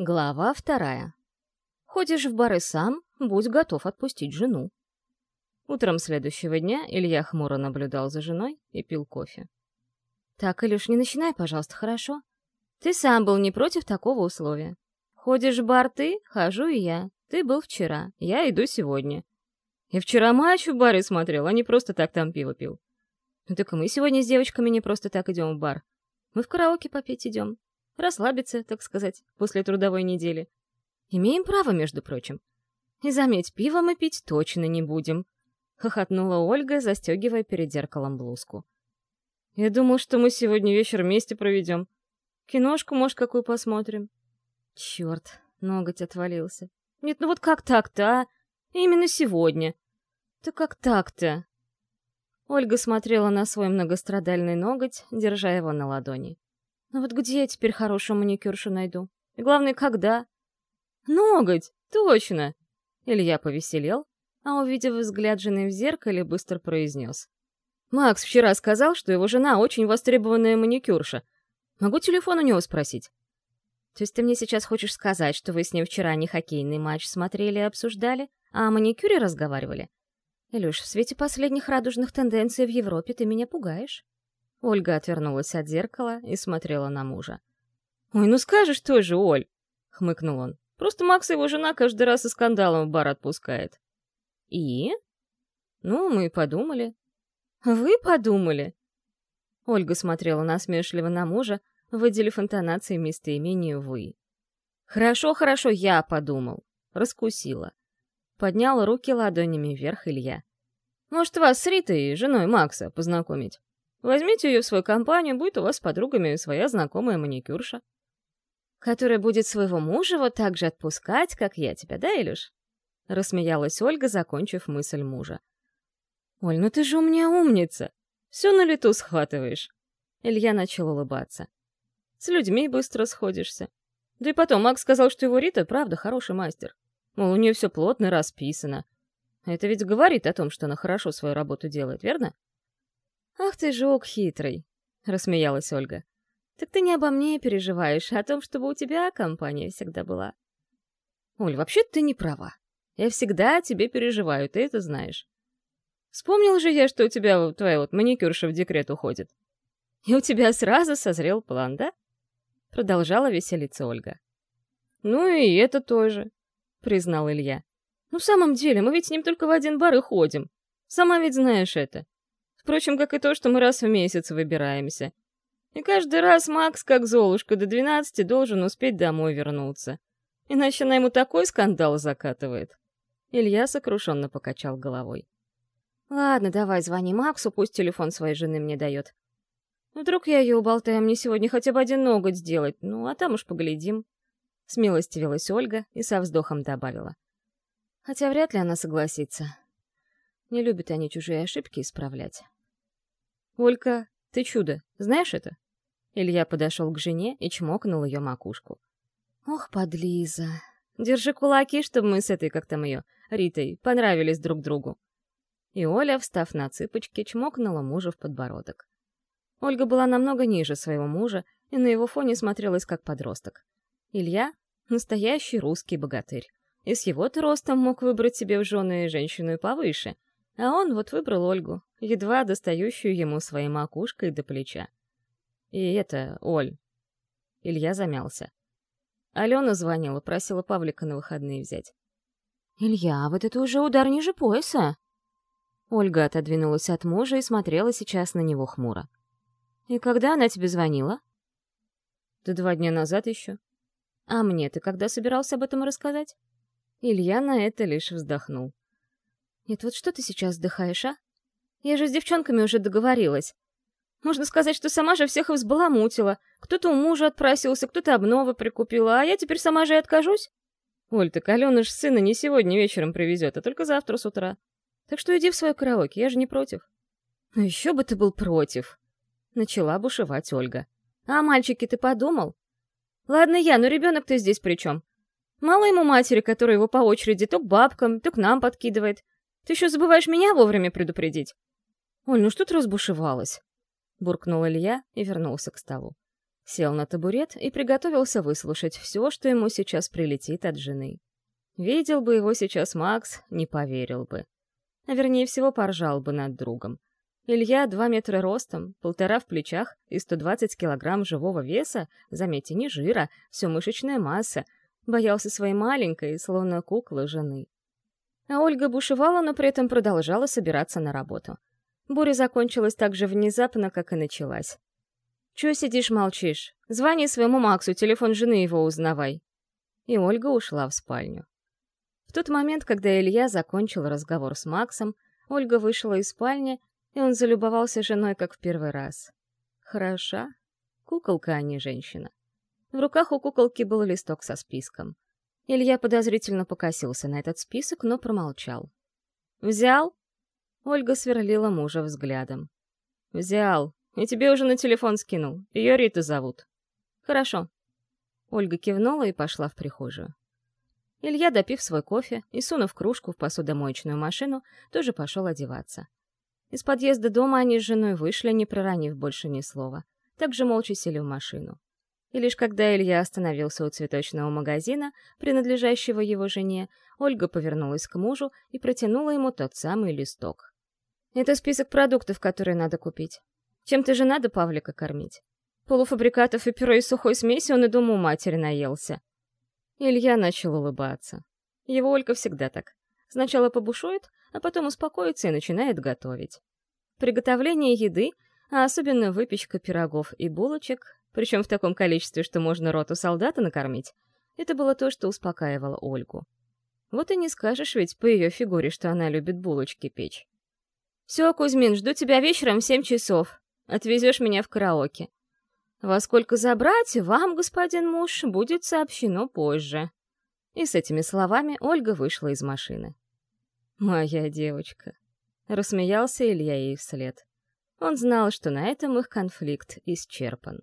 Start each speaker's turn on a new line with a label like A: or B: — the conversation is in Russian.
A: Глава вторая. Ходишь в бары сам, будь готов отпустить жену. Утром следующего дня Илья хмуро наблюдал за женой и пил кофе. «Так, Илюш, не начинай, пожалуйста, хорошо? Ты сам был не против такого условия. Ходишь в бар ты, хожу и я. Ты был вчера, я иду сегодня. Я вчера матч в баре смотрел, а не просто так там пиво пил. Ну так мы сегодня с девочками не просто так идем в бар. Мы в караоке попеть идем расслабиться, так сказать, после трудовой недели. Имеем право, между прочим. И заметь, пиво мы пить точно не будем. Хохотнула Ольга, застегивая перед зеркалом блузку. Я думал, что мы сегодня вечер вместе проведем. Киношку, может, какую посмотрим. Черт, ноготь отвалился. Нет, ну вот как так-то, а? Именно сегодня. Да как так-то? Ольга смотрела на свой многострадальный ноготь, держа его на ладони. Ну вот где я теперь хорошую маникюршу найду? И главное, когда? Ноготь! Точно! Илья повеселел, а, увидев взгляд жены в зеркале, быстро произнес. «Макс вчера сказал, что его жена очень востребованная маникюрша. Могу телефон у него спросить?» «То есть ты мне сейчас хочешь сказать, что вы с ним вчера не хоккейный матч смотрели и обсуждали, а о маникюре разговаривали? Илюш, в свете последних радужных тенденций в Европе ты меня пугаешь?» Ольга отвернулась от зеркала и смотрела на мужа. «Ой, ну скажешь тоже, Оль!» — хмыкнул он. «Просто Макс и его жена каждый раз и скандалом в бар отпускает». «И?» «Ну, мы и подумали». «Вы подумали?» Ольга смотрела насмешливо на мужа, выделив интонации местоимению «вы». «Хорошо, хорошо, я подумал». Раскусила. Поднял руки ладонями вверх Илья. «Может, вас с Ритой, женой Макса, познакомить?» Возьмите ее в свою компанию, будет у вас с подругами своя знакомая маникюрша. Которая будет своего мужа вот так же отпускать, как я тебя, да, Илюш? Рассмеялась Ольга, закончив мысль мужа. «Оль, ну ты же у меня умница! Все на лету схватываешь!» Илья начал улыбаться. «С людьми быстро сходишься. Да и потом, Макс сказал, что его Рита, правда, хороший мастер. Мол, у нее все плотно расписано. Это ведь говорит о том, что она хорошо свою работу делает, верно?» «Ах ты, жук хитрый!» — рассмеялась Ольга. «Так ты не обо мне переживаешь, а о том, чтобы у тебя компания всегда была». «Оль, вообще ты не права. Я всегда о тебе переживаю, ты это знаешь. Вспомнил же я, что у тебя твоя вот маникюрша в декрет уходит. И у тебя сразу созрел план, да?» Продолжала веселиться Ольга. «Ну и это тоже», — признал Илья. «Ну, в самом деле, мы ведь с ним только в один бар и ходим. Сама ведь знаешь это. Впрочем, как и то, что мы раз в месяц выбираемся. И каждый раз Макс, как Золушка, до двенадцати должен успеть домой вернуться. Иначе она ему такой скандал закатывает. Илья сокрушенно покачал головой. «Ладно, давай звони Максу, пусть телефон своей жены мне дает. Вдруг я ее уболтаю мне сегодня хотя бы один ноготь сделать, ну, а там уж поглядим». Смилостивилась Ольга и со вздохом добавила. Хотя вряд ли она согласится. Не любят они чужие ошибки исправлять. «Олька, ты чудо, знаешь это?» Илья подошел к жене и чмокнул ее макушку. «Ох, подлиза! Держи кулаки, чтобы мы с этой, как там ее, Ритой, понравились друг другу!» И Оля, встав на цыпочки, чмокнула мужа в подбородок. Ольга была намного ниже своего мужа и на его фоне смотрелась как подросток. Илья — настоящий русский богатырь. И с его-то ростом мог выбрать себе в жены женщину и повыше — а он вот выбрал Ольгу, едва достающую ему своей макушкой до плеча. И это, Оль. Илья замялся. Алена звонила, просила Павлика на выходные взять. «Илья, вот это уже удар ниже пояса!» Ольга отодвинулась от мужа и смотрела сейчас на него хмуро. «И когда она тебе звонила?» «Да два дня назад еще». «А мне ты когда собирался об этом рассказать?» Илья на это лишь вздохнул. Нет, вот что ты сейчас вздыхаешь, а? Я же с девчонками уже договорилась. Можно сказать, что сама же всех взбаламутила. Кто-то у мужа отпросился, кто-то обновы прикупила, а я теперь сама же и откажусь. Оль, так Алена ж сына не сегодня вечером привезет, а только завтра с утра. Так что иди в свое караоке, я же не против. Ну еще бы ты был против. Начала бушевать Ольга. А мальчики, ты подумал? Ладно я, но ребенок-то здесь при чем? Мало ему матери, которая его по очереди то к бабкам, то к нам подкидывает. Ты еще забываешь меня вовремя предупредить. Оль, ну что ты разбушевалась? Буркнул Илья и вернулся к столу. Сел на табурет и приготовился выслушать все, что ему сейчас прилетит от жены. Видел бы его сейчас Макс, не поверил бы. А вернее всего, поржал бы над другом. Илья два метра ростом, полтора в плечах и 120 килограмм живого веса, заметьте, не жира, все мышечная масса, боялся своей маленькой, словно куклы, жены. А Ольга бушевала, но при этом продолжала собираться на работу. Буря закончилась так же внезапно, как и началась. «Чё сидишь, молчишь? Звони своему Максу, телефон жены его узнавай». И Ольга ушла в спальню. В тот момент, когда Илья закончил разговор с Максом, Ольга вышла из спальни и он залюбовался женой, как в первый раз. Хороша. Куколка, а не женщина. В руках у куколки был листок со списком. Илья подозрительно покосился на этот список, но промолчал. «Взял?» Ольга сверлила мужа взглядом. «Взял. И тебе уже на телефон скинул. Ее Рита зовут». «Хорошо». Ольга кивнула и пошла в прихожую. Илья, допив свой кофе и сунув кружку в посудомоечную машину, тоже пошел одеваться. Из подъезда дома они с женой вышли, не проронив больше ни слова. Также молча сели в машину. И лишь когда Илья остановился у цветочного магазина, принадлежащего его жене, Ольга повернулась к мужу и протянула ему тот самый листок. «Это список продуктов, которые надо купить. Чем-то же надо Павлика кормить. Полуфабрикатов и пюре из сухой смеси он и дома у матери наелся». Илья начал улыбаться. Его Ольга всегда так. Сначала побушует, а потом успокоится и начинает готовить. Приготовление еды, а особенно выпечка пирогов и булочек, причем в таком количестве, что можно роту солдата накормить, это было то, что успокаивало Ольгу. Вот и не скажешь ведь по ее фигуре, что она любит булочки печь. «Все, Кузьмин, жду тебя вечером в семь часов. Отвезешь меня в караоке. Во сколько забрать, вам, господин муж, будет сообщено позже». И с этими словами Ольга вышла из машины. «Моя девочка», — рассмеялся Илья ей вслед. Он знал, что на этом их конфликт исчерпан.